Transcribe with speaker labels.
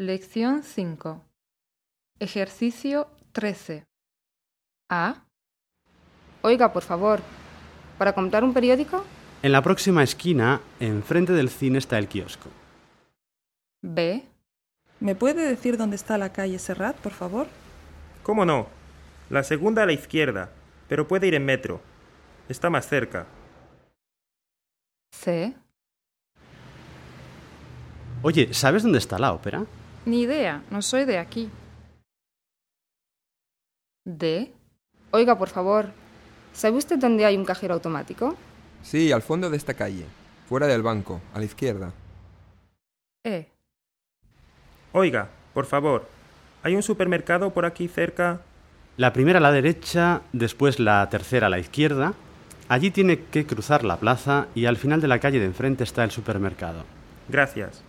Speaker 1: Lección 5. Ejercicio 13. A.
Speaker 2: Oiga, por favor, ¿para comprar un periódico?
Speaker 3: En la próxima esquina, enfrente del cine, está el kiosco.
Speaker 1: B.
Speaker 4: ¿Me puede decir dónde está la calle Serrat, por favor?
Speaker 5: ¿Cómo no? La segunda a la izquierda, pero puede ir en metro. Está más cerca.
Speaker 1: C.
Speaker 3: Oye, ¿sabes dónde está la ópera?
Speaker 1: Ni idea, no soy de aquí. D.
Speaker 2: Oiga, por favor, ¿sabe usted dónde hay un cajero automático?
Speaker 6: Sí, al fondo de esta calle, fuera del banco, a la izquierda.
Speaker 1: E.
Speaker 5: Oiga, por favor, ¿hay un supermercado por aquí cerca?
Speaker 3: La primera a la derecha, después la tercera a la izquierda. Allí tiene que cruzar la plaza y al final de la calle de enfrente está el supermercado.
Speaker 5: Gracias.